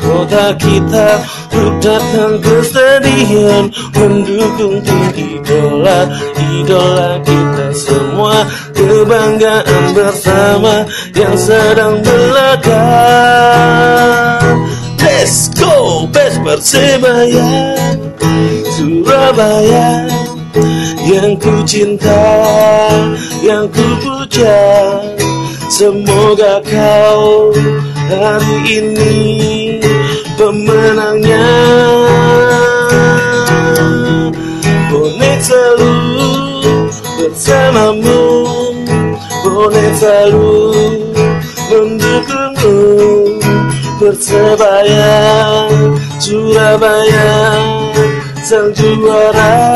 kota kita Untuk datang ke stadion Mendukung tim idola Idola kita semua. Kebanggaan bersama Yang sedang belaga Let's go Pes Persebaya Surabaya. Yang ku cinta Yang ku puja. Semoga kau hari ini selalu bersamamu. Bonek selalu mendukungmu. Persebaya Surabaya sang juara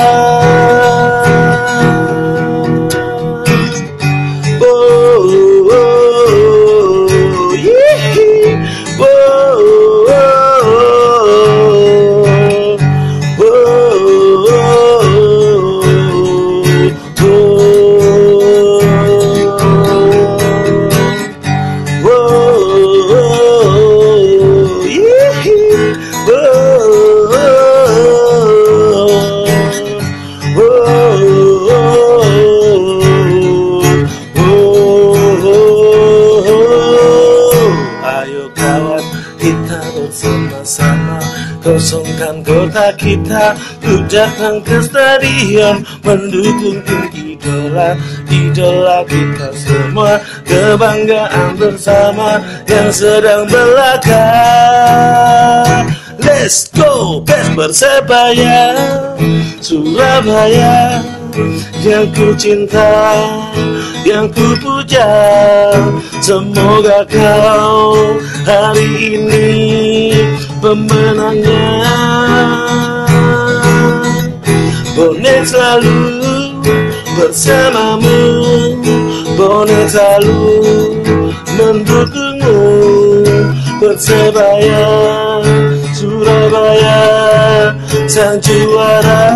Kosongkan kota kita. Untuk datang ke stadion Mendukung tim idola. Idola kita semua Kebanggaan bersama Yang sedang berlaga Let's go Best Persebaya. Surabaya Yang ku cinta Yang ku puja. Semoga kau hari ini pemenangnya. Bonek selalu bersamamu. Bonek selalu mendukungmu. Persebaya Surabaya sang juara